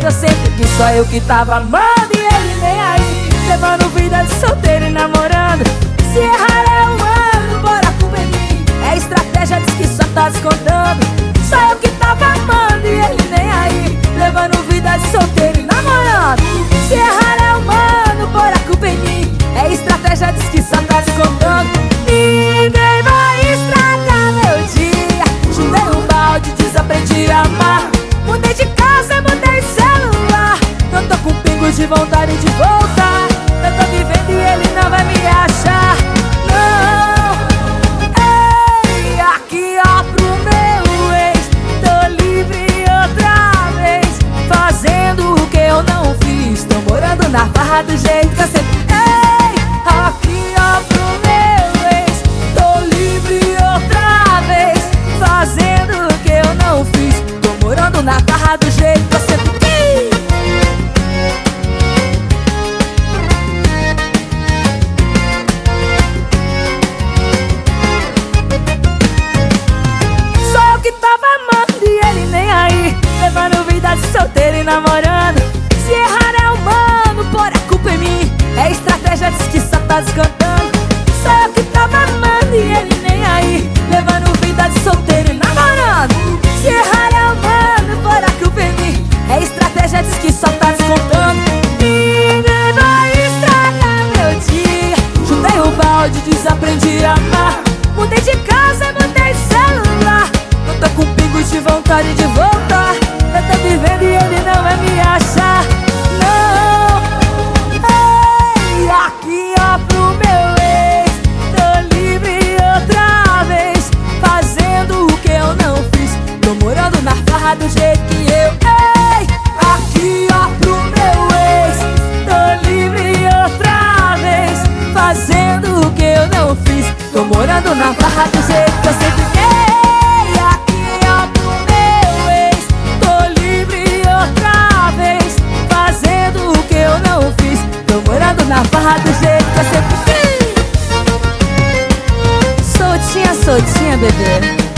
que eu sempre quis Só eu que tava amando e ele nem aí. Levando vida de solteiro e namorando. Se errar é humano, bora culpa em mim É estratégia, diz que só tá descontando. Só eu que tava amando e ele nem aí. Levando vida de solteiro vontade de voltar. Eu tô vivendo e ele não vai me achar. Não. Ei, aqui ó pro meu ex. Tô livre outra vez. Fazendo o que eu não fiz. Tô morando na farra do jeito que eu sempre diz que só eu que tava amando e ele nem aí Levando vida de solteiro e namorando. Se errar é humano, por a culpa é mim É estratégia, diz que só tá descontando. Ninguém vai estragar meu dia. Chutei o balde, desaprendi a amar. Mudei de casa, mudei de celular. Não tô com pingos de vontade de voltar do jeito que eu Ei, aqui ó pro meu ex. Tô livre outra vez. Fazendo o que eu não fiz. Tô morando na farra do jeito que eu sempre quis Aqui ó pro meu ex. Tô livre outra vez. Fazendo o que eu não fiz. Tô morando na farra do jeito que eu sempre quis Soltinha, soltinha, bebê